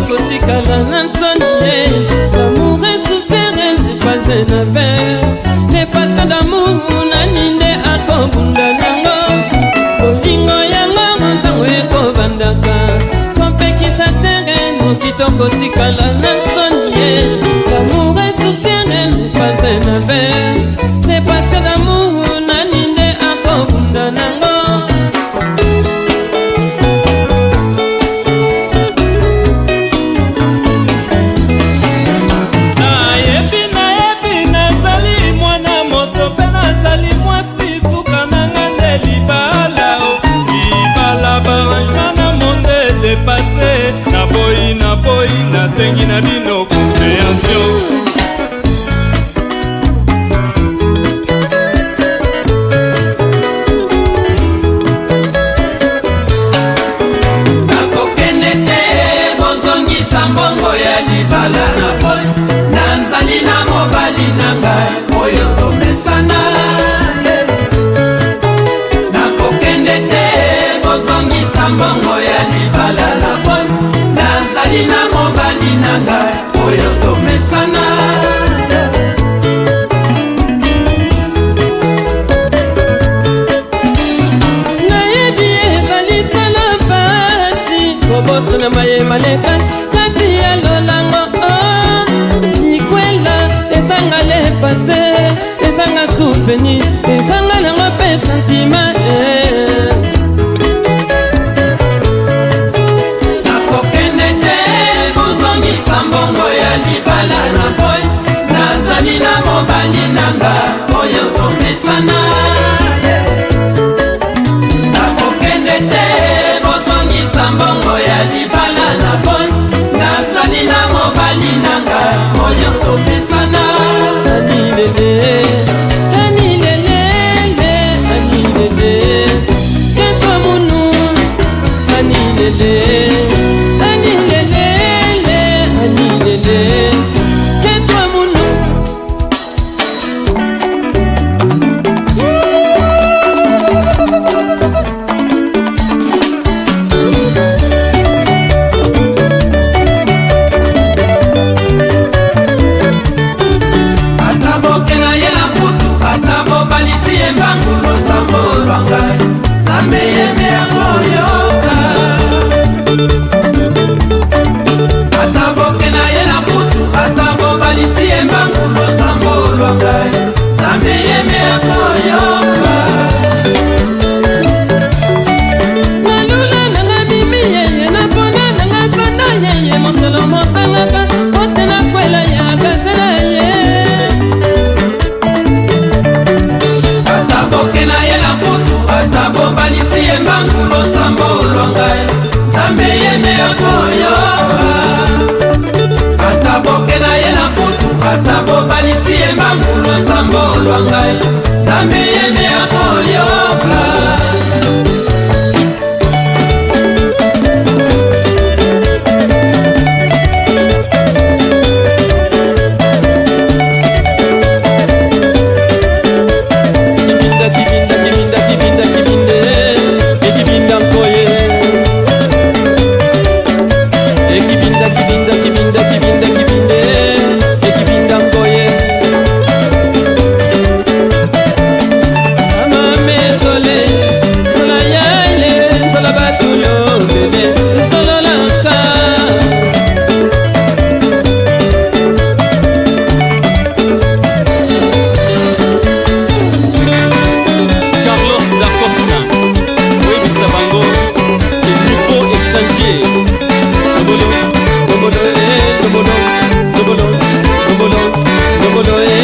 okotikala na nsanie lamour esusere lepase na ver lepase damour nani nde akobunda nango bolingo yango montango ekobandaka kompekisa tere noki tokotikala oyo tomesana nayebi ezali sala pasi kobosana mayema leka kati ya lolango oh. likwela ezanga lepase ezanga souveni ezanga nango mpe santima lele, de toi mon nom, mosangaka kote na kwela ya kase na ye ata boke na ye na mputu ata bobalisi ye mbangu losambo olwanga nzambe yeme yakoyo ata boke na ye na mputu ata bobalisi ye mbangu losambo olwanga nzambe yeme yakoyoka no,